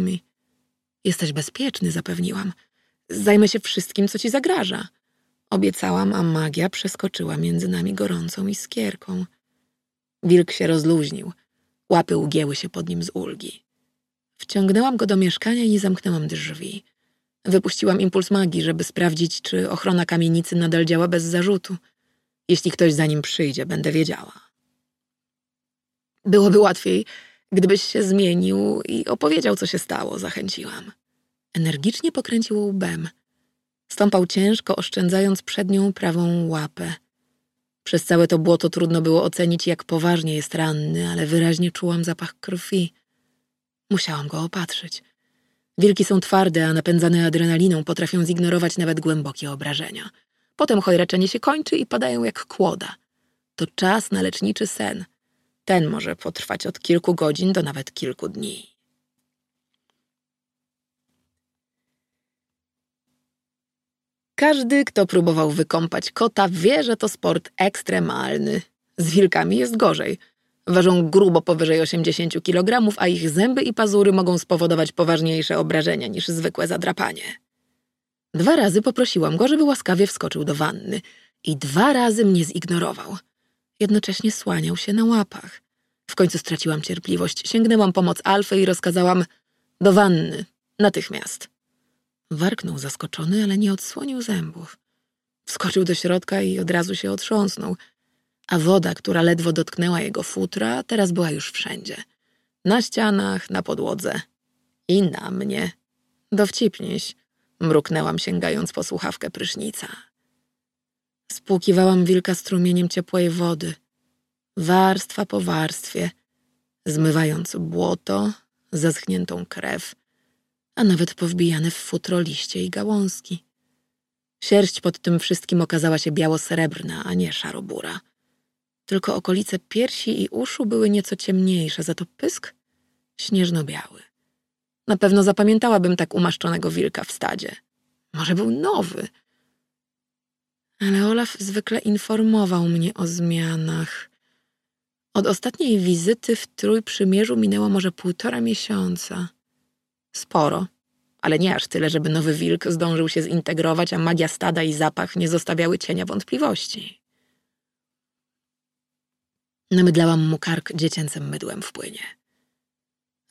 mi. Jesteś bezpieczny, zapewniłam. Zajmę się wszystkim, co ci zagraża. Obiecałam, a magia przeskoczyła między nami gorącą iskierką. Wilk się rozluźnił. Łapy ugięły się pod nim z ulgi. Wciągnęłam go do mieszkania i zamknęłam drzwi. Wypuściłam impuls magii, żeby sprawdzić, czy ochrona kamienicy nadal działa bez zarzutu. Jeśli ktoś za nim przyjdzie, będę wiedziała. Byłoby łatwiej, gdybyś się zmienił i opowiedział, co się stało, zachęciłam. Energicznie pokręcił łbem. Stąpał ciężko, oszczędzając przednią prawą łapę. Przez całe to błoto trudno było ocenić, jak poważnie jest ranny, ale wyraźnie czułam zapach krwi. Musiałam go opatrzyć. Wilki są twarde, a napędzane adrenaliną potrafią zignorować nawet głębokie obrażenia. Potem chojraczenie się kończy i padają jak kłoda. To czas na leczniczy sen. Ten może potrwać od kilku godzin do nawet kilku dni. Każdy, kto próbował wykąpać kota, wie, że to sport ekstremalny. Z wilkami jest gorzej. Ważą grubo powyżej 80 kg, a ich zęby i pazury mogą spowodować poważniejsze obrażenia niż zwykłe zadrapanie. Dwa razy poprosiłam go, żeby łaskawie wskoczył do wanny i dwa razy mnie zignorował. Jednocześnie słaniał się na łapach. W końcu straciłam cierpliwość, sięgnęłam pomoc Alfy i rozkazałam do wanny, natychmiast. Warknął zaskoczony, ale nie odsłonił zębów. Wskoczył do środka i od razu się otrząsnął, a woda, która ledwo dotknęła jego futra, teraz była już wszędzie. Na ścianach, na podłodze i na mnie. Dowcipniś, mruknęłam sięgając po słuchawkę prysznica. Spłukiwałam wilka strumieniem ciepłej wody, warstwa po warstwie, zmywając błoto, zaschniętą krew, a nawet powbijane w futro liście i gałązki. Sierść pod tym wszystkim okazała się biało-srebrna, a nie szarobura. Tylko okolice piersi i uszu były nieco ciemniejsze, za to pysk śnieżno-biały. Na pewno zapamiętałabym tak umaszczonego wilka w stadzie. Może był nowy. Ale Olaf zwykle informował mnie o zmianach. Od ostatniej wizyty w Trójprzymierzu minęło może półtora miesiąca. Sporo, ale nie aż tyle, żeby nowy wilk zdążył się zintegrować, a magia stada i zapach nie zostawiały cienia wątpliwości. Namydlałam mu kark dziecięcym mydłem w płynie.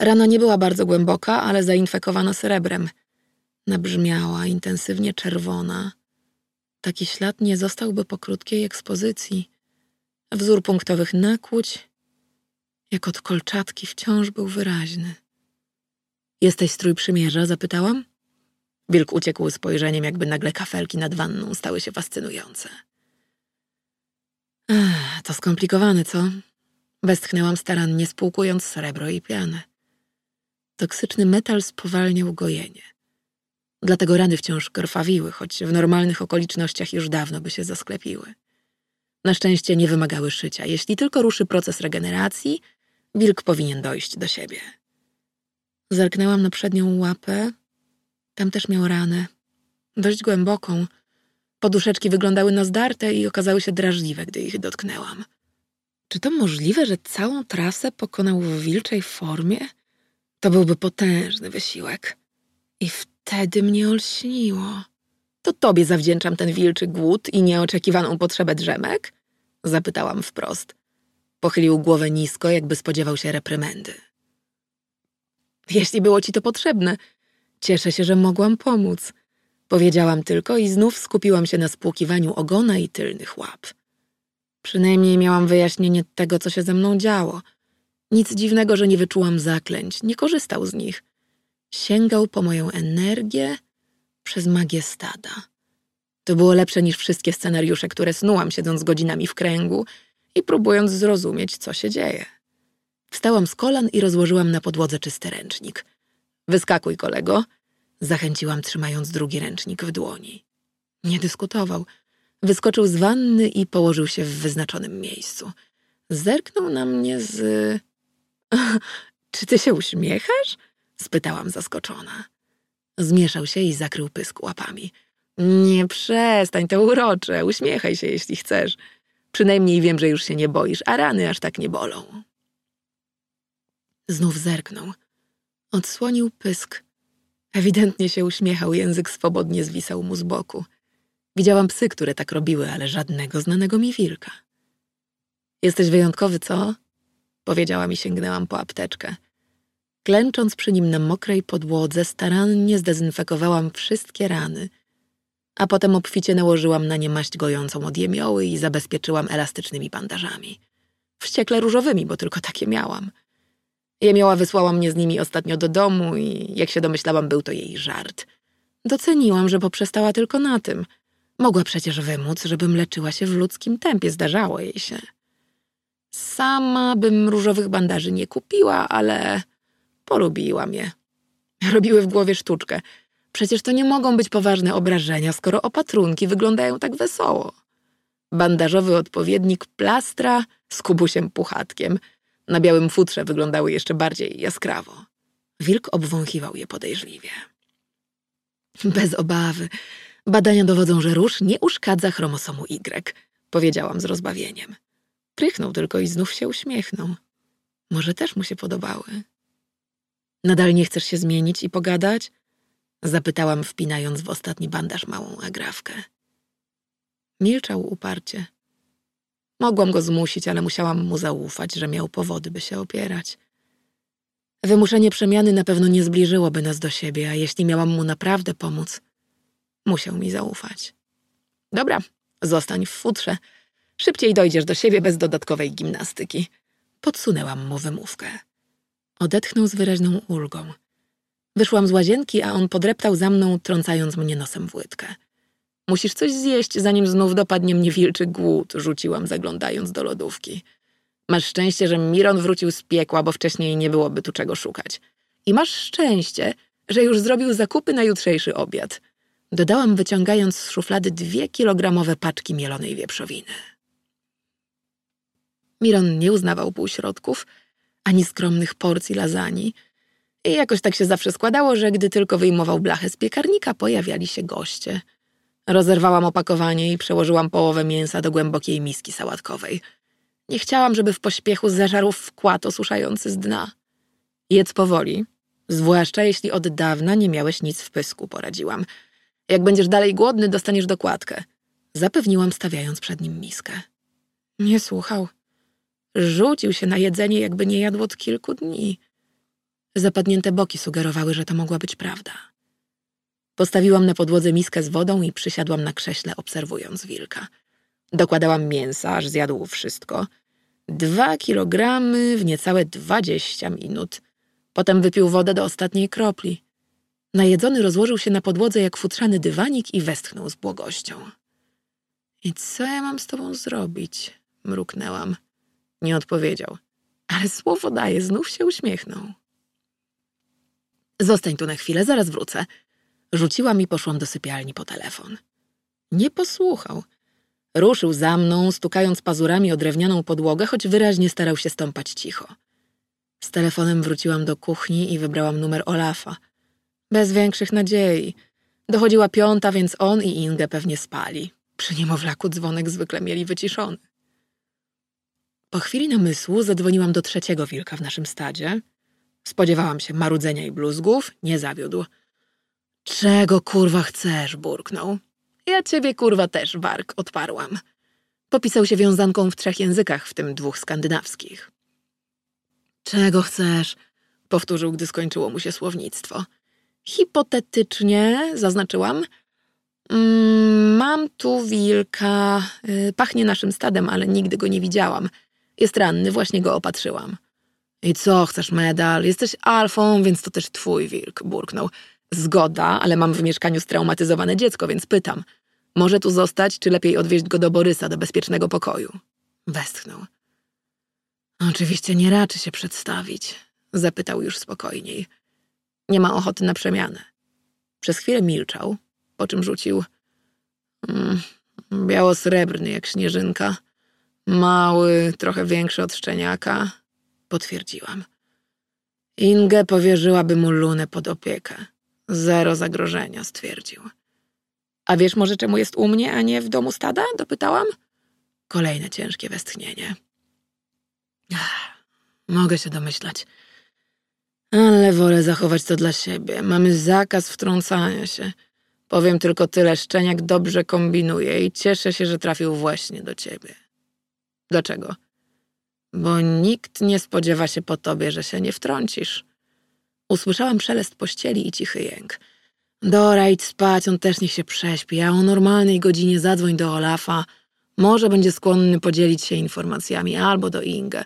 Rana nie była bardzo głęboka, ale zainfekowana srebrem. Nabrzmiała, intensywnie czerwona. Taki ślad nie zostałby po krótkiej ekspozycji. Wzór punktowych nakłuć, jak od kolczatki, wciąż był wyraźny. Jesteś strój przymierza? zapytałam. Wilk uciekł spojrzeniem, jakby nagle kafelki nad wanną stały się fascynujące. Ech, to skomplikowane, co? Westchnęłam starannie, spłukując srebro i pianę. Toksyczny metal spowalniał gojenie. Dlatego rany wciąż krwawiły, choć w normalnych okolicznościach już dawno by się zasklepiły. Na szczęście nie wymagały szycia. Jeśli tylko ruszy proces regeneracji, wilk powinien dojść do siebie. Zerknęłam na przednią łapę. Tam też miał ranę. Dość głęboką. Poduszeczki wyglądały na zdarte i okazały się drażliwe, gdy ich dotknęłam. Czy to możliwe, że całą trasę pokonał w wilczej formie? To byłby potężny wysiłek. I wtedy mnie olśniło. To tobie zawdzięczam ten wilczy głód i nieoczekiwaną potrzebę drzemek? Zapytałam wprost. Pochylił głowę nisko, jakby spodziewał się reprymendy. Jeśli było ci to potrzebne, cieszę się, że mogłam pomóc. Powiedziałam tylko i znów skupiłam się na spłukiwaniu ogona i tylnych łap. Przynajmniej miałam wyjaśnienie tego, co się ze mną działo. Nic dziwnego, że nie wyczułam zaklęć, nie korzystał z nich. Sięgał po moją energię przez magię stada. To było lepsze niż wszystkie scenariusze, które snułam siedząc godzinami w kręgu i próbując zrozumieć, co się dzieje. Wstałam z kolan i rozłożyłam na podłodze czysty ręcznik. Wyskakuj, kolego, zachęciłam, trzymając drugi ręcznik w dłoni. Nie dyskutował. Wyskoczył z wanny i położył się w wyznaczonym miejscu. Zerknął na mnie z. Czy ty się uśmiechasz? Spytałam zaskoczona. Zmieszał się i zakrył pysk łapami. Nie przestań, to urocze. Uśmiechaj się, jeśli chcesz. Przynajmniej wiem, że już się nie boisz, a rany aż tak nie bolą. Znów zerknął. Odsłonił pysk. Ewidentnie się uśmiechał, język swobodnie zwisał mu z boku. Widziałam psy, które tak robiły, ale żadnego znanego mi wilka. Jesteś wyjątkowy, co? Powiedziałam i sięgnęłam po apteczkę. Klęcząc przy nim na mokrej podłodze, starannie zdezynfekowałam wszystkie rany, a potem obficie nałożyłam na nie maść gojącą od jemioły i zabezpieczyłam elastycznymi bandażami. Wściekle różowymi, bo tylko takie miałam. Jemioła wysłała mnie z nimi ostatnio do domu i, jak się domyślałam, był to jej żart. Doceniłam, że poprzestała tylko na tym. Mogła przecież wymóc, żebym leczyła się w ludzkim tempie, zdarzało jej się. Sama bym różowych bandaży nie kupiła, ale polubiłam je. Robiły w głowie sztuczkę. Przecież to nie mogą być poważne obrażenia, skoro opatrunki wyglądają tak wesoło. Bandażowy odpowiednik plastra z kubusiem puchatkiem. Na białym futrze wyglądały jeszcze bardziej jaskrawo. Wilk obwąchiwał je podejrzliwie. Bez obawy. Badania dowodzą, że róż nie uszkadza chromosomu Y, powiedziałam z rozbawieniem. Prychnął tylko i znów się uśmiechnął. Może też mu się podobały. Nadal nie chcesz się zmienić i pogadać? Zapytałam, wpinając w ostatni bandaż małą agrawkę. Milczał uparcie. Mogłam go zmusić, ale musiałam mu zaufać, że miał powody, by się opierać. Wymuszenie przemiany na pewno nie zbliżyłoby nas do siebie, a jeśli miałam mu naprawdę pomóc, musiał mi zaufać. Dobra, zostań w futrze. Szybciej dojdziesz do siebie bez dodatkowej gimnastyki. Podsunęłam mu wymówkę. Odetchnął z wyraźną ulgą. Wyszłam z łazienki, a on podreptał za mną, trącając mnie nosem w łydkę. Musisz coś zjeść, zanim znów dopadnie mnie wilczy głód, rzuciłam, zaglądając do lodówki. Masz szczęście, że Miron wrócił z piekła, bo wcześniej nie byłoby tu czego szukać. I masz szczęście, że już zrobił zakupy na jutrzejszy obiad. Dodałam, wyciągając z szuflady dwie kilogramowe paczki mielonej wieprzowiny. Miron nie uznawał półśrodków, ani skromnych porcji lasagne. I jakoś tak się zawsze składało, że gdy tylko wyjmował blachę z piekarnika, pojawiali się goście. Rozerwałam opakowanie i przełożyłam połowę mięsa do głębokiej miski sałatkowej. Nie chciałam, żeby w pośpiechu zeżarł wkład osuszający z dna. Jedz powoli, zwłaszcza jeśli od dawna nie miałeś nic w pysku, poradziłam. Jak będziesz dalej głodny, dostaniesz dokładkę. Zapewniłam, stawiając przed nim miskę. Nie słuchał. Rzucił się na jedzenie, jakby nie jadł od kilku dni. Zapadnięte boki sugerowały, że to mogła być prawda. Postawiłam na podłodze miskę z wodą i przysiadłam na krześle, obserwując wilka. Dokładałam mięsa, aż zjadł wszystko. Dwa kilogramy w niecałe dwadzieścia minut. Potem wypił wodę do ostatniej kropli. Najedzony rozłożył się na podłodze jak futrzany dywanik i westchnął z błogością. I co ja mam z tobą zrobić? Mruknęłam. Nie odpowiedział. Ale słowo daje, znów się uśmiechnął. Zostań tu na chwilę, zaraz wrócę. Rzuciłam i poszłam do sypialni po telefon. Nie posłuchał. Ruszył za mną, stukając pazurami o drewnianą podłogę, choć wyraźnie starał się stąpać cicho. Z telefonem wróciłam do kuchni i wybrałam numer Olafa. Bez większych nadziei. Dochodziła piąta, więc on i Ingę pewnie spali. Przy niemowlaku dzwonek zwykle mieli wyciszony. Po chwili namysłu zadzwoniłam do trzeciego wilka w naszym stadzie. Spodziewałam się marudzenia i bluzgów, nie zawiódł. Czego kurwa chcesz? burknął. Ja ciebie kurwa też, wark, odparłam. Popisał się wiązanką w trzech językach, w tym dwóch skandynawskich. Czego chcesz? powtórzył, gdy skończyło mu się słownictwo. Hipotetycznie, zaznaczyłam. Mm, mam tu wilka. Y, pachnie naszym stadem, ale nigdy go nie widziałam. Jest ranny, właśnie go opatrzyłam. I co, chcesz medal? Jesteś alfą, więc to też twój wilk, burknął. Zgoda, ale mam w mieszkaniu straumatyzowane dziecko, więc pytam. Może tu zostać, czy lepiej odwieźć go do Borysa, do bezpiecznego pokoju? Westchnął. Oczywiście nie raczy się przedstawić, zapytał już spokojniej. Nie ma ochoty na przemianę. Przez chwilę milczał, po czym rzucił. Mm, biało-srebrny jak śnieżynka. Mały, trochę większy od szczeniaka. Potwierdziłam. Ingę powierzyłaby mu lunę pod opiekę. Zero zagrożenia, stwierdził. A wiesz może, czemu jest u mnie, a nie w domu stada? Dopytałam. Kolejne ciężkie westchnienie. Ach, mogę się domyślać. Ale wolę zachować to dla siebie. Mamy zakaz wtrącania się. Powiem tylko tyle, Szczeniak dobrze kombinuje i cieszę się, że trafił właśnie do ciebie. Dlaczego? Bo nikt nie spodziewa się po tobie, że się nie wtrącisz. Usłyszałam szelest pościeli i cichy jęk. Dora, idź spać, on też niech się prześpi, a o normalnej godzinie zadzwoń do Olafa. Może będzie skłonny podzielić się informacjami, albo do Inge.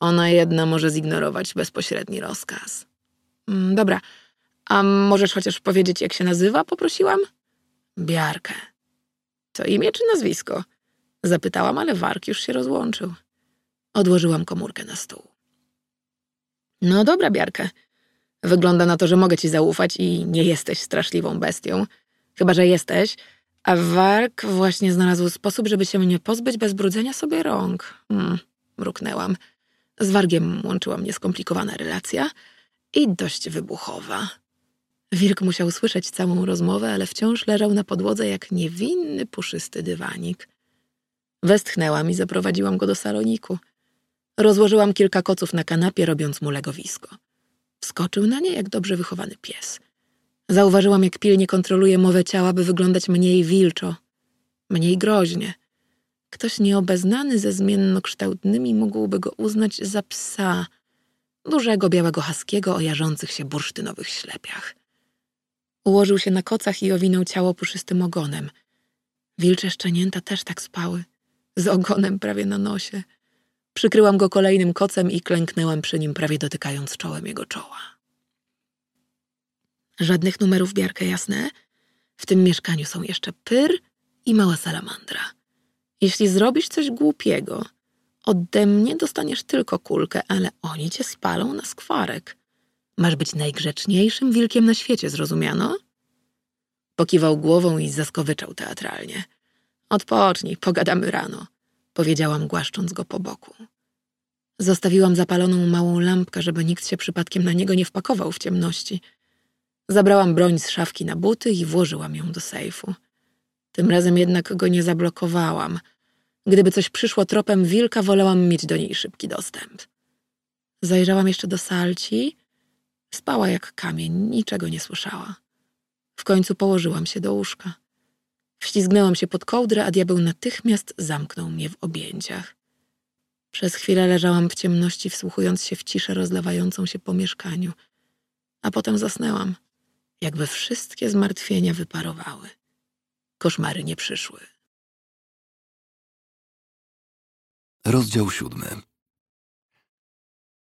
Ona jedna może zignorować bezpośredni rozkaz. Mm, dobra, a możesz chociaż powiedzieć, jak się nazywa? Poprosiłam. Biarkę. To imię czy nazwisko? Zapytałam, ale Wark już się rozłączył. Odłożyłam komórkę na stół. No dobra, Biarkę. Wygląda na to, że mogę ci zaufać i nie jesteś straszliwą bestią. Chyba, że jesteś. A Wark właśnie znalazł sposób, żeby się mnie pozbyć bez brudzenia sobie rąk. Hmm, mruknęłam. Z Wargiem łączyła mnie skomplikowana relacja i dość wybuchowa. Wilk musiał słyszeć całą rozmowę, ale wciąż leżał na podłodze jak niewinny, puszysty dywanik. Westchnęłam i zaprowadziłam go do saloniku. Rozłożyłam kilka koców na kanapie, robiąc mu legowisko. Wskoczył na nie jak dobrze wychowany pies. Zauważyłam, jak pilnie kontroluje mowę ciała, by wyglądać mniej wilczo, mniej groźnie. Ktoś nieobeznany ze zmiennokształtnymi mógłby go uznać za psa, dużego białego haskiego o jarzących się bursztynowych ślepiach. Ułożył się na kocach i owinął ciało puszystym ogonem. Wilcze szczenięta też tak spały, z ogonem prawie na nosie. Przykryłam go kolejnym kocem i klęknęłam przy nim, prawie dotykając czołem jego czoła. Żadnych numerów biarkę jasne. W tym mieszkaniu są jeszcze pyr i mała salamandra. Jeśli zrobisz coś głupiego, ode mnie dostaniesz tylko kulkę, ale oni cię spalą na skwarek. Masz być najgrzeczniejszym wilkiem na świecie, zrozumiano? Pokiwał głową i zaskowyczał teatralnie. Odpocznij, pogadamy rano, powiedziałam, głaszcząc go po boku. Zostawiłam zapaloną małą lampkę, żeby nikt się przypadkiem na niego nie wpakował w ciemności. Zabrałam broń z szafki na buty i włożyłam ją do sejfu. Tym razem jednak go nie zablokowałam. Gdyby coś przyszło tropem wilka, wolałam mieć do niej szybki dostęp. Zajrzałam jeszcze do salci. Spała jak kamień, niczego nie słyszała. W końcu położyłam się do łóżka. Wślizgnęłam się pod kołdrę, a diabeł natychmiast zamknął mnie w objęciach. Przez chwilę leżałam w ciemności, wsłuchując się w ciszę rozlewającą się po mieszkaniu, a potem zasnęłam, jakby wszystkie zmartwienia wyparowały. Koszmary nie przyszły. Rozdział siódmy.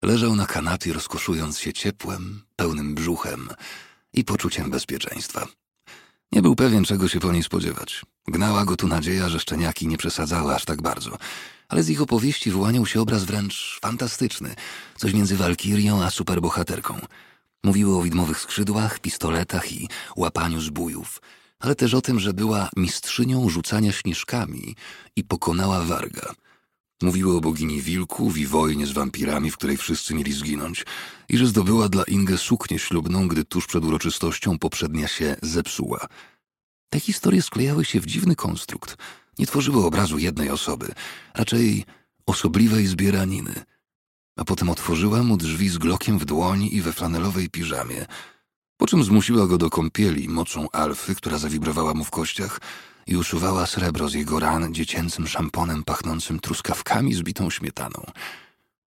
Leżał na kanapie, rozkoszując się ciepłem, pełnym brzuchem i poczuciem bezpieczeństwa. Nie był pewien, czego się po niej spodziewać. Gnała go tu nadzieja, że szczeniaki nie przesadzały aż tak bardzo. Ale z ich opowieści wyłaniał się obraz wręcz fantastyczny, coś między walkirią a superbohaterką. Mówiły o widmowych skrzydłach, pistoletach i łapaniu zbójów, ale też o tym, że była mistrzynią rzucania śnieżkami i pokonała warga. Mówiły o bogini wilków i wojnie z wampirami, w której wszyscy mieli zginąć, i że zdobyła dla Ingę suknię ślubną, gdy tuż przed uroczystością poprzednia się zepsuła. Te historie sklejały się w dziwny konstrukt. Nie tworzyły obrazu jednej osoby, raczej osobliwej zbieraniny. A potem otworzyła mu drzwi z glokiem w dłoni i we flanelowej piżamie, po czym zmusiła go do kąpieli mocą alfy, która zawibrowała mu w kościach i usuwała srebro z jego ran dziecięcym szamponem pachnącym truskawkami z bitą śmietaną.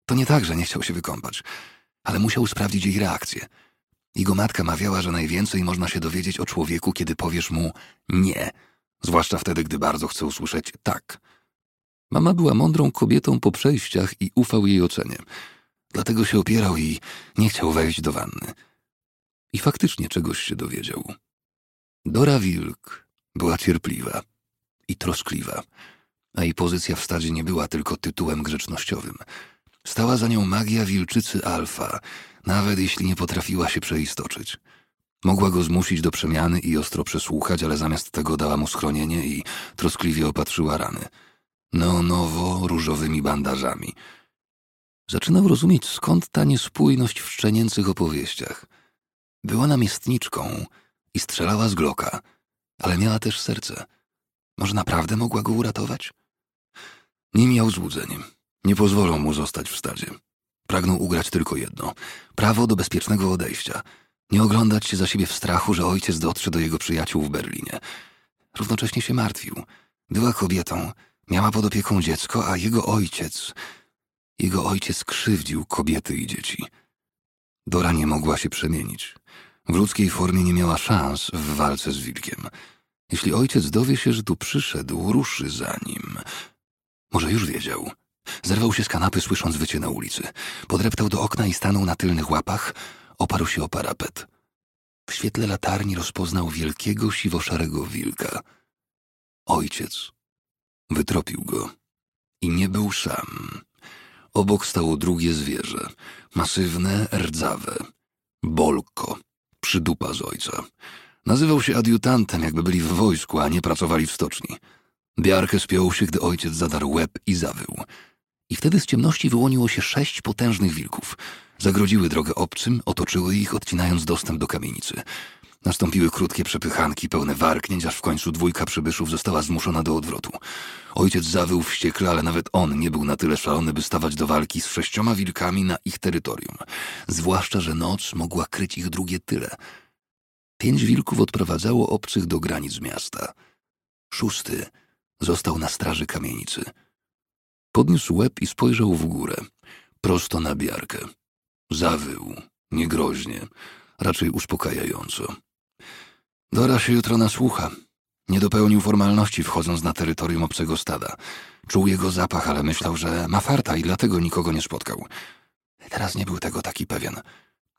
To nie tak, że nie chciał się wykąpać, ale musiał sprawdzić jej reakcję. Jego matka mawiała, że najwięcej można się dowiedzieć o człowieku, kiedy powiesz mu nie, zwłaszcza wtedy, gdy bardzo chce usłyszeć tak. Mama była mądrą kobietą po przejściach i ufał jej ocenie. Dlatego się opierał i nie chciał wejść do wanny. I faktycznie czegoś się dowiedział. Dora Wilk była cierpliwa i troskliwa, a jej pozycja w stadzie nie była tylko tytułem grzecznościowym. Stała za nią magia wilczycy alfa, nawet jeśli nie potrafiła się przeistoczyć. Mogła go zmusić do przemiany i ostro przesłuchać, ale zamiast tego dała mu schronienie i troskliwie opatrzyła rany. Neonowo różowymi bandażami. Zaczynał rozumieć, skąd ta niespójność w szczenięcych opowieściach. Była namiestniczką i strzelała z gloka, ale miała też serce. Może naprawdę mogła go uratować? Nie miał złudzeń. Nie pozwolą mu zostać w stadzie. Pragnął ugrać tylko jedno prawo do bezpiecznego odejścia. Nie oglądać się za siebie w strachu, że ojciec dotrze do jego przyjaciół w Berlinie. Równocześnie się martwił. Była kobietą, miała pod opieką dziecko, a jego ojciec. Jego ojciec krzywdził kobiety i dzieci. Dora nie mogła się przemienić. W ludzkiej formie nie miała szans w walce z wilkiem. Jeśli ojciec dowie się, że tu przyszedł, ruszy za nim. Może już wiedział. Zerwał się z kanapy, słysząc wycie na ulicy. Podreptał do okna i stanął na tylnych łapach, oparł się o parapet. W świetle latarni rozpoznał wielkiego, siwo-szarego wilka. Ojciec. Wytropił go. I nie był sam. Obok stało drugie zwierzę. Masywne, rdzawe. Bolko. Przydupa z ojca. Nazywał się adiutantem, jakby byli w wojsku, a nie pracowali w stoczni. Biarkę spiął się, gdy ojciec zadarł łeb i zawył. I wtedy z ciemności wyłoniło się sześć potężnych wilków. Zagrodziły drogę obcym, otoczyły ich, odcinając dostęp do kamienicy. Nastąpiły krótkie przepychanki, pełne warknięć, aż w końcu dwójka przybyszów została zmuszona do odwrotu. Ojciec zawył wściekle, ale nawet on nie był na tyle szalony, by stawać do walki z sześcioma wilkami na ich terytorium. Zwłaszcza, że noc mogła kryć ich drugie tyle. Pięć wilków odprowadzało obcych do granic miasta. Szósty został na straży kamienicy. Podniósł łeb i spojrzał w górę, prosto na biarkę. Zawył, niegroźnie, raczej uspokajająco. Dora się jutro nasłucha. Nie dopełnił formalności, wchodząc na terytorium obcego stada. Czuł jego zapach, ale myślał, że ma farta i dlatego nikogo nie spotkał. Teraz nie był tego taki pewien.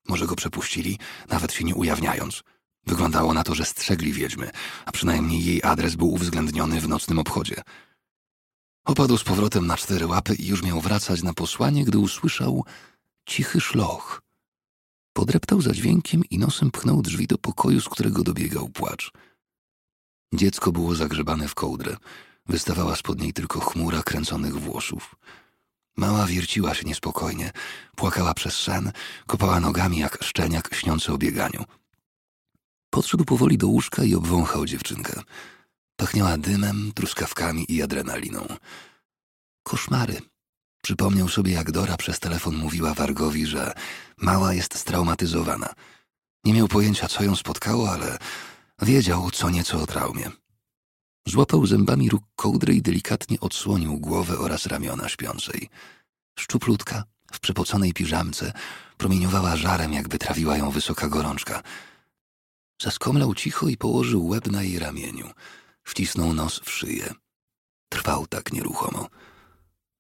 Może go przepuścili, nawet się nie ujawniając. Wyglądało na to, że strzegli wiedźmy, a przynajmniej jej adres był uwzględniony w nocnym obchodzie. Opadł z powrotem na cztery łapy i już miał wracać na posłanie, gdy usłyszał cichy szloch. Podreptał za dźwiękiem i nosem pchnął drzwi do pokoju, z którego dobiegał płacz. Dziecko było zagrzebane w kołdrę. Wystawała spod niej tylko chmura kręconych włosów. Mała wierciła się niespokojnie, płakała przez sen, kopała nogami jak szczeniak śniący o bieganiu. Podszedł powoli do łóżka i obwąchał dziewczynkę. Pachniała dymem, truskawkami i adrenaliną. Koszmary. Przypomniał sobie, jak Dora przez telefon mówiła Wargowi, że mała jest straumatyzowana. Nie miał pojęcia, co ją spotkało, ale wiedział co nieco o traumie. Złapał zębami róg kołdry i delikatnie odsłonił głowę oraz ramiona śpiącej. Szczuplutka, w przepoconej piżamce, promieniowała żarem, jakby trawiła ją wysoka gorączka. Zaskomlał cicho i położył łeb na jej ramieniu. Wcisnął nos w szyję. Trwał tak nieruchomo.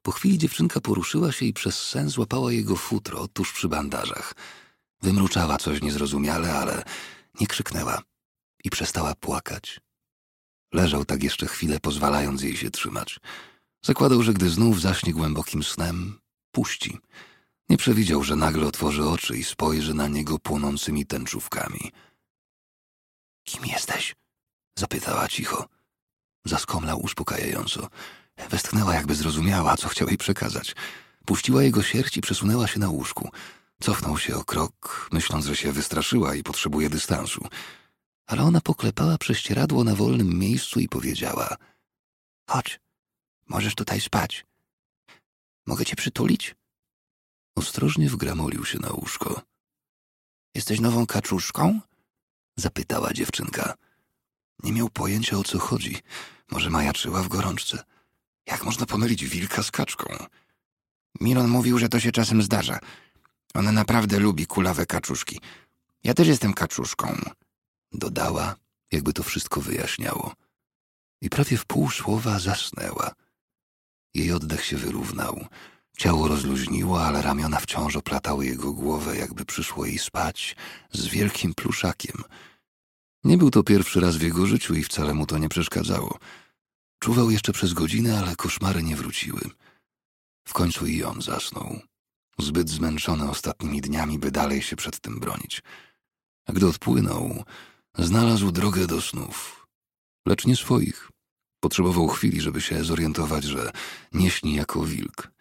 Po chwili dziewczynka poruszyła się i przez sen złapała jego futro tuż przy bandażach. Wymruczała coś niezrozumiale, ale nie krzyknęła i przestała płakać. Leżał tak jeszcze chwilę, pozwalając jej się trzymać. Zakładał, że gdy znów zaśnie głębokim snem, puści. Nie przewidział, że nagle otworzy oczy i spojrzy na niego płonącymi tęczówkami. Kim jesteś? zapytała cicho. Zaskomlał uspokajająco. Westchnęła, jakby zrozumiała, co chciał jej przekazać. Puściła jego sierść i przesunęła się na łóżku. Cofnął się o krok, myśląc, że się wystraszyła i potrzebuje dystansu. Ale ona poklepała prześcieradło na wolnym miejscu i powiedziała: Chodź, możesz tutaj spać. Mogę cię przytulić? Ostrożnie wgramolił się na łóżko. Jesteś nową kaczuszką? zapytała dziewczynka. Nie miał pojęcia o co chodzi. Może majaczyła w gorączce. Jak można pomylić wilka z kaczką? Milon mówił, że to się czasem zdarza. Ona naprawdę lubi kulawe kaczuszki. Ja też jestem kaczuszką. Dodała, jakby to wszystko wyjaśniało. I prawie w pół słowa zasnęła. Jej oddech się wyrównał. Ciało rozluźniło, ale ramiona wciąż oplatały jego głowę, jakby przyszło jej spać z wielkim pluszakiem. Nie był to pierwszy raz w jego życiu i wcale mu to nie przeszkadzało. Czuwał jeszcze przez godzinę, ale koszmary nie wróciły. W końcu i on zasnął. Zbyt zmęczony ostatnimi dniami, by dalej się przed tym bronić. A gdy odpłynął, znalazł drogę do snów. Lecz nie swoich. Potrzebował chwili, żeby się zorientować, że nie śni jako wilk.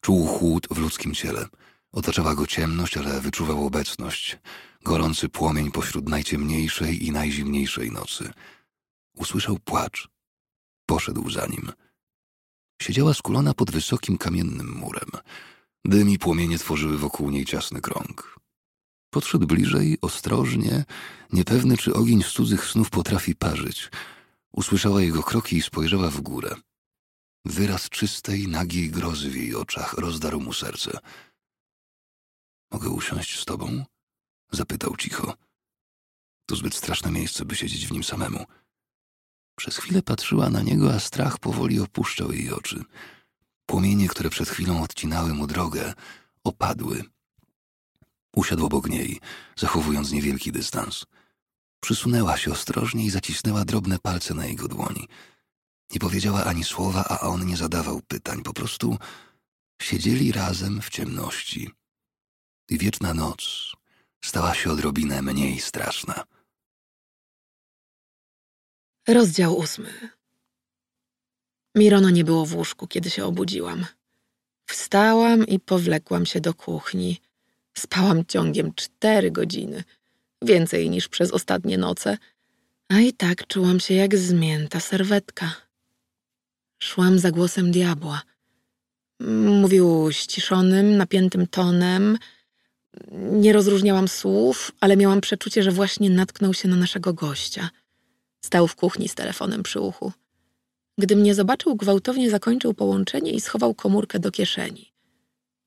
Czuł chłód w ludzkim ciele. Otaczała go ciemność, ale wyczuwał obecność. Gorący płomień pośród najciemniejszej i najzimniejszej nocy. Usłyszał płacz. Poszedł za nim. Siedziała skulona pod wysokim kamiennym murem. Dym i płomienie tworzyły wokół niej ciasny krąg. Podszedł bliżej, ostrożnie, niepewny, czy ogień z cudzych snów potrafi parzyć. Usłyszała jego kroki i spojrzała w górę. Wyraz czystej, nagiej grozy w jej oczach rozdarł mu serce. Mogę usiąść z tobą? Zapytał cicho. To zbyt straszne miejsce, by siedzieć w nim samemu. Przez chwilę patrzyła na niego, a strach powoli opuszczał jej oczy. Płomienie, które przed chwilą odcinały mu drogę, opadły. Usiadł obok niej, zachowując niewielki dystans. Przysunęła się ostrożnie i zacisnęła drobne palce na jego dłoni. Nie powiedziała ani słowa, a on nie zadawał pytań. Po prostu siedzieli razem w ciemności. I wieczna noc stała się odrobinę mniej straszna. Rozdział ósmy. Mirona nie było w łóżku, kiedy się obudziłam. Wstałam i powlekłam się do kuchni. Spałam ciągiem cztery godziny, więcej niż przez ostatnie noce, a i tak czułam się jak zmięta serwetka. Szłam za głosem diabła. Mówił ściszonym, napiętym tonem. Nie rozróżniałam słów, ale miałam przeczucie, że właśnie natknął się na naszego gościa. Stał w kuchni z telefonem przy uchu. Gdy mnie zobaczył, gwałtownie zakończył połączenie i schował komórkę do kieszeni.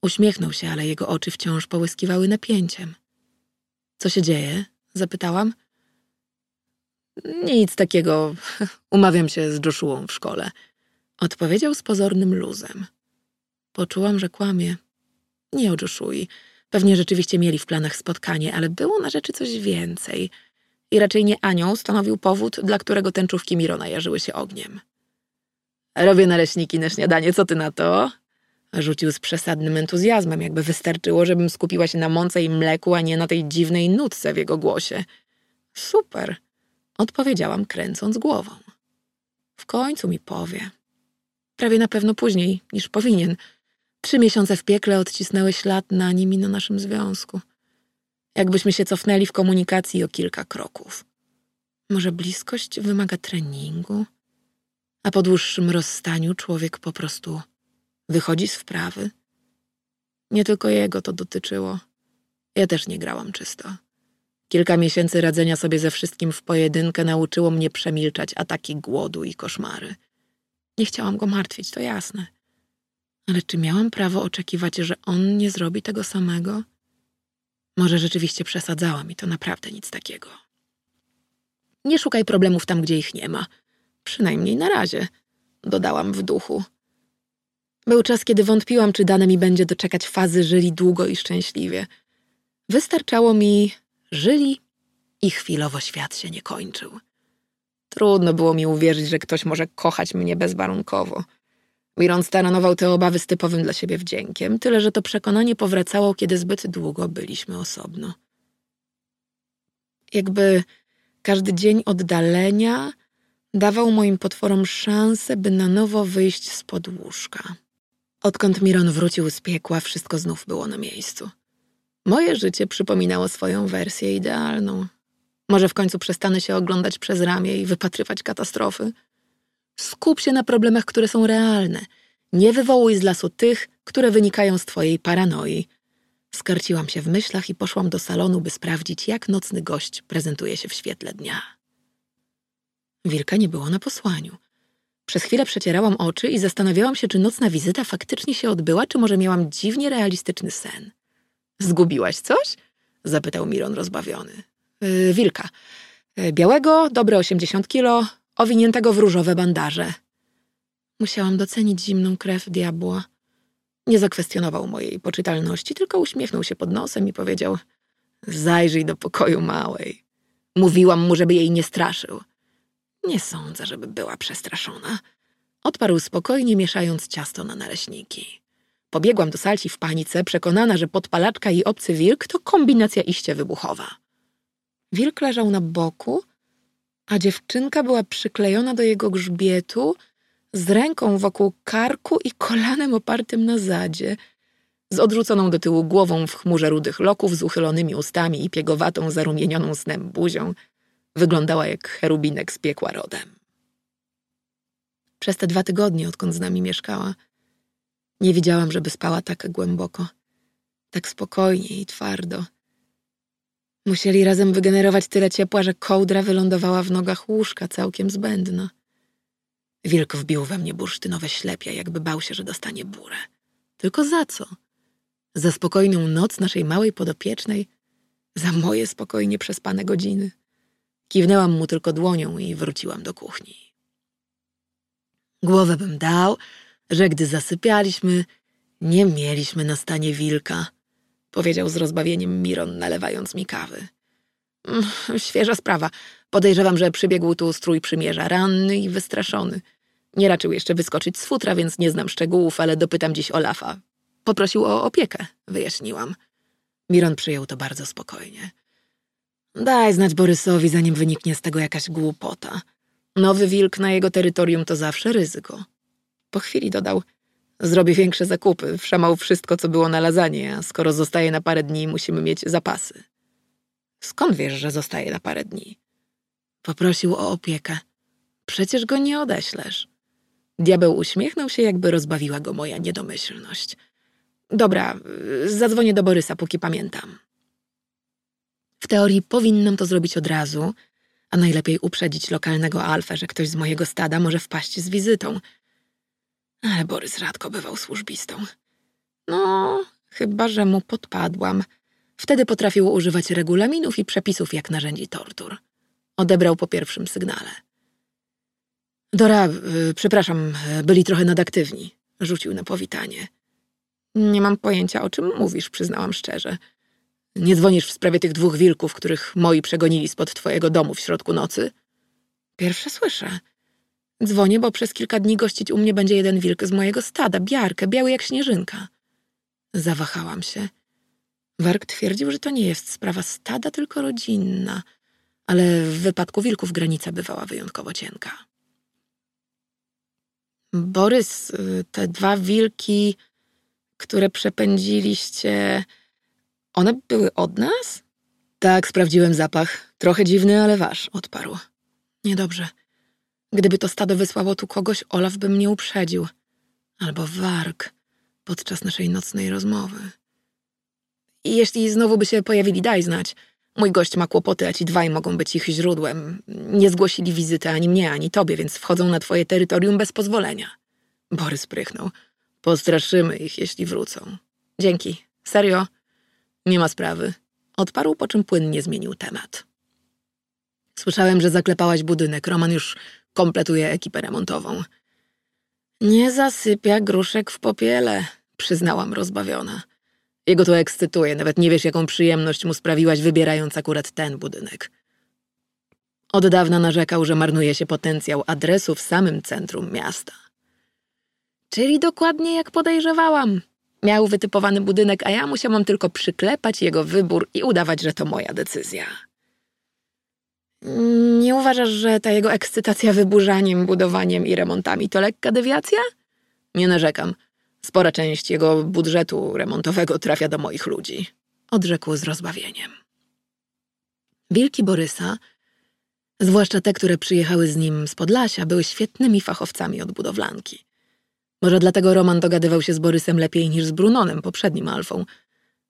Uśmiechnął się, ale jego oczy wciąż połyskiwały napięciem. Co się dzieje? zapytałam. Nic takiego. Umawiam się z Joshuą w szkole. Odpowiedział z pozornym luzem. Poczułam, że kłamie. Nie o Joshui. Pewnie rzeczywiście mieli w planach spotkanie, ale było na rzeczy coś więcej. I raczej nie anioł stanowił powód, dla którego tęczówki Mirona jarzyły się ogniem. Robię naleśniki na śniadanie, co ty na to? Rzucił z przesadnym entuzjazmem, jakby wystarczyło, żebym skupiła się na mące i mleku, a nie na tej dziwnej nutce w jego głosie. Super, odpowiedziałam, kręcąc głową. W końcu mi powie. Prawie na pewno później niż powinien. Trzy miesiące w piekle odcisnęły ślad na nim i na naszym związku. Jakbyśmy się cofnęli w komunikacji o kilka kroków. Może bliskość wymaga treningu? A po dłuższym rozstaniu człowiek po prostu wychodzi z wprawy. Nie tylko jego to dotyczyło. Ja też nie grałam czysto. Kilka miesięcy radzenia sobie ze wszystkim w pojedynkę nauczyło mnie przemilczać ataki głodu i koszmary. Nie chciałam go martwić, to jasne. Ale czy miałam prawo oczekiwać, że on nie zrobi tego samego? Może rzeczywiście przesadzałam i to naprawdę nic takiego. Nie szukaj problemów tam, gdzie ich nie ma. Przynajmniej na razie, dodałam w duchu. Był czas, kiedy wątpiłam, czy dane mi będzie doczekać fazy żyli długo i szczęśliwie. Wystarczało mi żyli i chwilowo świat się nie kończył. Trudno było mi uwierzyć, że ktoś może kochać mnie bezwarunkowo. Miron staranował te obawy z typowym dla siebie wdziękiem, tyle że to przekonanie powracało, kiedy zbyt długo byliśmy osobno. Jakby każdy dzień oddalenia dawał moim potworom szansę, by na nowo wyjść spod łóżka. Odkąd Miron wrócił z piekła, wszystko znów było na miejscu. Moje życie przypominało swoją wersję idealną. Może w końcu przestanę się oglądać przez ramię i wypatrywać katastrofy. Skup się na problemach, które są realne. Nie wywołuj z lasu tych, które wynikają z twojej paranoi. Skarciłam się w myślach i poszłam do salonu, by sprawdzić, jak nocny gość prezentuje się w świetle dnia. Wilka nie było na posłaniu. Przez chwilę przecierałam oczy i zastanawiałam się, czy nocna wizyta faktycznie się odbyła, czy może miałam dziwnie realistyczny sen. Zgubiłaś coś? zapytał Miron rozbawiony. Yy, wilka. Yy, białego, dobre 80 kilo, owiniętego w różowe bandaże. Musiałam docenić zimną krew diabła. Nie zakwestionował mojej poczytalności, tylko uśmiechnął się pod nosem i powiedział Zajrzyj do pokoju małej. Mówiłam mu, żeby jej nie straszył. Nie sądzę, żeby była przestraszona. Odparł spokojnie, mieszając ciasto na naleśniki. Pobiegłam do salci w panice, przekonana, że podpalaczka i obcy wilk to kombinacja iście wybuchowa. Wilk leżał na boku, a dziewczynka była przyklejona do jego grzbietu z ręką wokół karku i kolanem opartym na zadzie, z odrzuconą do tyłu głową w chmurze rudych loków, z uchylonymi ustami i piegowatą, zarumienioną snem buzią. Wyglądała jak cherubinek z piekła rodem. Przez te dwa tygodnie, odkąd z nami mieszkała, Nie widziałam, żeby spała tak głęboko, tak spokojnie i twardo. Musieli razem wygenerować tyle ciepła, że kołdra wylądowała w nogach łóżka całkiem zbędna. Wilk wbił we mnie bursztynowe ślepia, jakby bał się, że dostanie burę. Tylko za co? Za spokojną noc naszej małej podopiecznej? Za moje spokojnie przespane godziny? Kiwnęłam mu tylko dłonią i wróciłam do kuchni. Głowę bym dał, że gdy zasypialiśmy, nie mieliśmy na stanie wilka, powiedział z rozbawieniem Miron, nalewając mi kawy. Mm, świeża sprawa. Podejrzewam, że przybiegł tu strój przymierza, ranny i wystraszony. Nie raczył jeszcze wyskoczyć z futra, więc nie znam szczegółów, ale dopytam dziś Olafa. Poprosił o opiekę, wyjaśniłam. Miron przyjął to bardzo spokojnie. Daj znać Borysowi, zanim wyniknie z tego jakaś głupota. Nowy wilk na jego terytorium to zawsze ryzyko. Po chwili dodał, zrobię większe zakupy, wszamał wszystko, co było na lasagne, a skoro zostaje na parę dni, musimy mieć zapasy. Skąd wiesz, że zostaje na parę dni? Poprosił o opiekę. Przecież go nie odeślesz. Diabeł uśmiechnął się, jakby rozbawiła go moja niedomyślność. Dobra, zadzwonię do Borysa, póki pamiętam. W teorii powinnam to zrobić od razu, a najlepiej uprzedzić lokalnego alfę, że ktoś z mojego stada może wpaść z wizytą. Ale Borys rzadko bywał służbistą. No, chyba, że mu podpadłam. Wtedy potrafił używać regulaminów i przepisów jak narzędzi tortur. Odebrał po pierwszym sygnale. Dora, y, przepraszam, byli trochę nadaktywni. Rzucił na powitanie. Nie mam pojęcia, o czym mówisz, przyznałam szczerze. Nie dzwonisz w sprawie tych dwóch wilków, których moi przegonili spod twojego domu w środku nocy? Pierwsze słyszę. Dzwonię, bo przez kilka dni gościć u mnie będzie jeden wilk z mojego stada, biarkę, biały jak śnieżynka. Zawahałam się. Wark twierdził, że to nie jest sprawa stada, tylko rodzinna, ale w wypadku wilków granica bywała wyjątkowo cienka. Borys, te dwa wilki, które przepędziliście, one były od nas? Tak, sprawdziłem zapach. Trochę dziwny, ale wasz, odparł. Niedobrze. Gdyby to stado wysłało tu kogoś, Olaf by mnie uprzedził. Albo Warg podczas naszej nocnej rozmowy. I jeśli znowu by się pojawili, daj znać. Mój gość ma kłopoty, a ci dwaj mogą być ich źródłem. Nie zgłosili wizyty ani mnie, ani tobie, więc wchodzą na twoje terytorium bez pozwolenia. Borys prychnął. Postraszymy ich, jeśli wrócą. Dzięki. Serio? Nie ma sprawy. Odparł, po czym płynnie zmienił temat. Słyszałem, że zaklepałaś budynek. Roman już kompletuje ekipę remontową. Nie zasypia gruszek w popiele, przyznałam rozbawiona. Jego to ekscytuje, nawet nie wiesz, jaką przyjemność mu sprawiłaś, wybierając akurat ten budynek. Od dawna narzekał, że marnuje się potencjał adresu w samym centrum miasta. Czyli dokładnie jak podejrzewałam. Miał wytypowany budynek, a ja musiałam tylko przyklepać jego wybór i udawać, że to moja decyzja. Nie uważasz, że ta jego ekscytacja wyburzaniem, budowaniem i remontami to lekka dewiacja? Nie narzekam. Spora część jego budżetu remontowego trafia do moich ludzi. Odrzekł z rozbawieniem. Wilki Borysa, zwłaszcza te, które przyjechały z nim z Podlasia, były świetnymi fachowcami od budowlanki. Może dlatego Roman dogadywał się z Borysem lepiej niż z Brunonem, poprzednim alfą.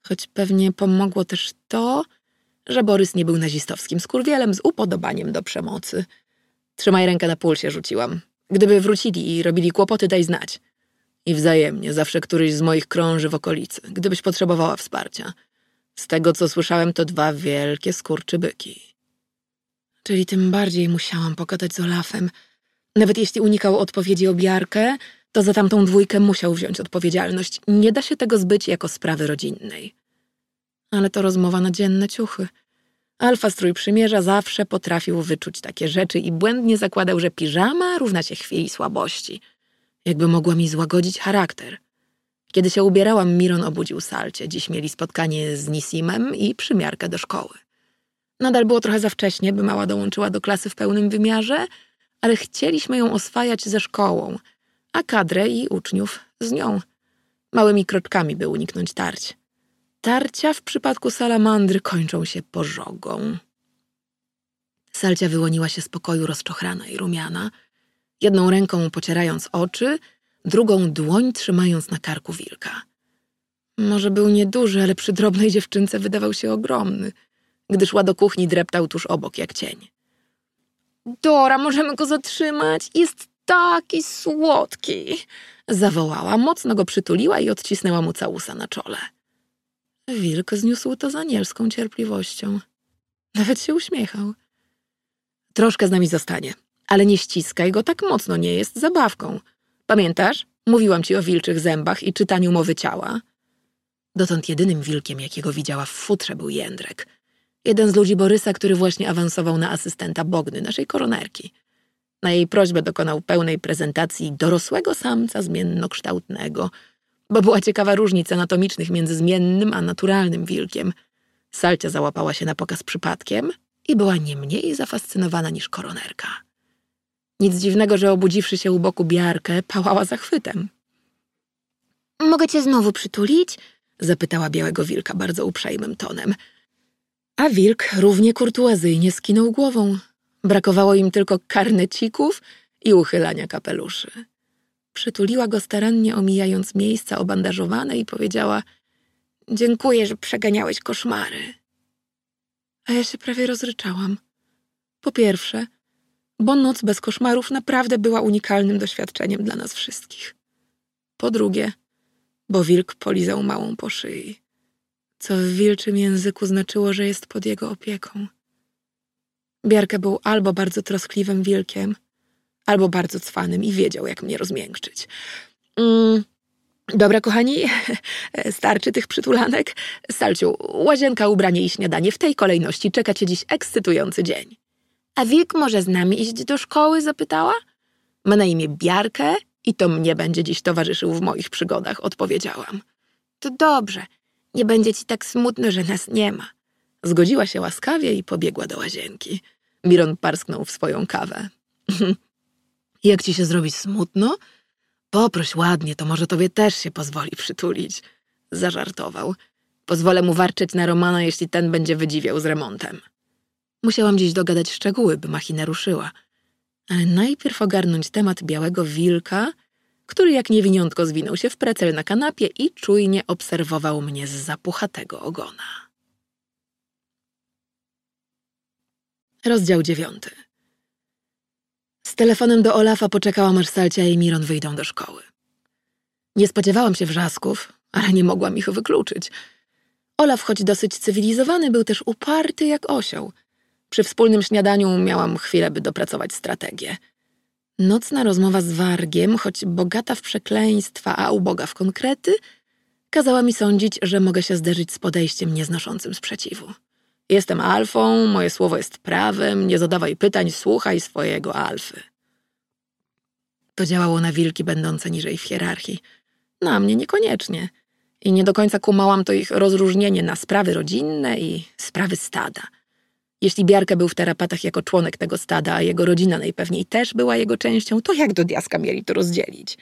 Choć pewnie pomogło też to, że Borys nie był nazistowskim skurwielem z upodobaniem do przemocy. Trzymaj rękę na pulsie, rzuciłam. Gdyby wrócili i robili kłopoty, daj znać. I wzajemnie, zawsze któryś z moich krąży w okolicy, gdybyś potrzebowała wsparcia. Z tego, co słyszałem, to dwa wielkie skurczybyki. Czyli tym bardziej musiałam pogadać z Olafem. Nawet jeśli unikał odpowiedzi o Biarkę, to za tamtą dwójkę musiał wziąć odpowiedzialność. Nie da się tego zbyć jako sprawy rodzinnej. Ale to rozmowa na dzienne ciuchy. Alfa strój przymierza zawsze potrafił wyczuć takie rzeczy i błędnie zakładał, że piżama równa się chwili słabości. Jakby mogła mi złagodzić charakter. Kiedy się ubierałam, Miron obudził Salcie. Dziś mieli spotkanie z Nisimem i przymiarkę do szkoły. Nadal było trochę za wcześnie, by mała dołączyła do klasy w pełnym wymiarze, ale chcieliśmy ją oswajać ze szkołą – a kadrę i uczniów z nią. Małymi kroczkami, by uniknąć tarć. Tarcia w przypadku salamandry kończą się pożogą. Salcia wyłoniła się z pokoju rozczochrana i rumiana, jedną ręką pocierając oczy, drugą dłoń trzymając na karku wilka. Może był nieduży, ale przy drobnej dziewczynce wydawał się ogromny, gdy szła do kuchni dreptał tuż obok jak cień. Dora, możemy go zatrzymać? Jest taki słodki! Zawołała, mocno go przytuliła i odcisnęła mu całusa na czole. Wilk zniósł to z anielską cierpliwością. Nawet się uśmiechał. Troszkę z nami zostanie, ale nie ściskaj go tak mocno, nie jest zabawką. Pamiętasz? Mówiłam ci o wilczych zębach i czytaniu mowy ciała. Dotąd jedynym wilkiem, jakiego widziała w futrze, był Jędrek. Jeden z ludzi Borysa, który właśnie awansował na asystenta Bogny, naszej koronerki. Na jej prośbę dokonał pełnej prezentacji dorosłego samca zmiennokształtnego, bo była ciekawa różnic anatomicznych między zmiennym a naturalnym wilkiem. Salcia załapała się na pokaz przypadkiem i była nie mniej zafascynowana niż koronerka. Nic dziwnego, że obudziwszy się u boku biarkę, pałała zachwytem. Mogę cię znowu przytulić? zapytała białego wilka bardzo uprzejmym tonem. A wilk równie kurtuazyjnie skinął głową. Brakowało im tylko karnecików i uchylania kapeluszy. Przytuliła go starannie, omijając miejsca obandażowane i powiedziała Dziękuję, że przeganiałeś koszmary. A ja się prawie rozryczałam. Po pierwsze, bo noc bez koszmarów naprawdę była unikalnym doświadczeniem dla nas wszystkich. Po drugie, bo wilk polizał małą po szyi, co w wilczym języku znaczyło, że jest pod jego opieką. Biarka był albo bardzo troskliwym wilkiem, albo bardzo cwanym i wiedział, jak mnie rozmiękczyć. Mm, dobra, kochani, starczy tych przytulanek. Salciu, łazienka, ubranie i śniadanie. W tej kolejności czeka cię dziś ekscytujący dzień. A wilk może z nami iść do szkoły? zapytała. Ma na imię Biarkę i to mnie będzie dziś towarzyszył w moich przygodach, odpowiedziałam. To dobrze. Nie będzie ci tak smutno, że nas nie ma. Zgodziła się łaskawie i pobiegła do łazienki. Miron parsknął w swoją kawę. Jak ci się zrobi smutno? Poproś ładnie, to może tobie też się pozwoli przytulić. Zażartował. Pozwolę mu warczeć na Romana, jeśli ten będzie wydziwiał z remontem. Musiałam dziś dogadać szczegóły, by machinę ruszyła. Ale najpierw ogarnąć temat białego wilka, który jak niewiniątko zwinął się w precel na kanapie i czujnie obserwował mnie z zapuchatego ogona. Rozdział dziewiąty. Z telefonem do Olafa poczekałam, aż Salcia i Miron wyjdą do szkoły. Nie spodziewałam się wrzasków, ale nie mogłam ich wykluczyć. Olaf, choć dosyć cywilizowany, był też uparty jak osioł. Przy wspólnym śniadaniu miałam chwilę, by dopracować strategię. Nocna rozmowa z Wargiem, choć bogata w przekleństwa, a uboga w konkrety, kazała mi sądzić, że mogę się zderzyć z podejściem nieznoszącym sprzeciwu. Jestem alfą, moje słowo jest prawem, nie zadawaj pytań, słuchaj swojego alfy. To działało na wilki będące niżej w hierarchii. Na mnie niekoniecznie. I nie do końca kumałam to ich rozróżnienie na sprawy rodzinne i sprawy stada. Jeśli Biarka był w terapatach jako członek tego stada, a jego rodzina najpewniej też była jego częścią, to jak do diaska mieli to rozdzielić?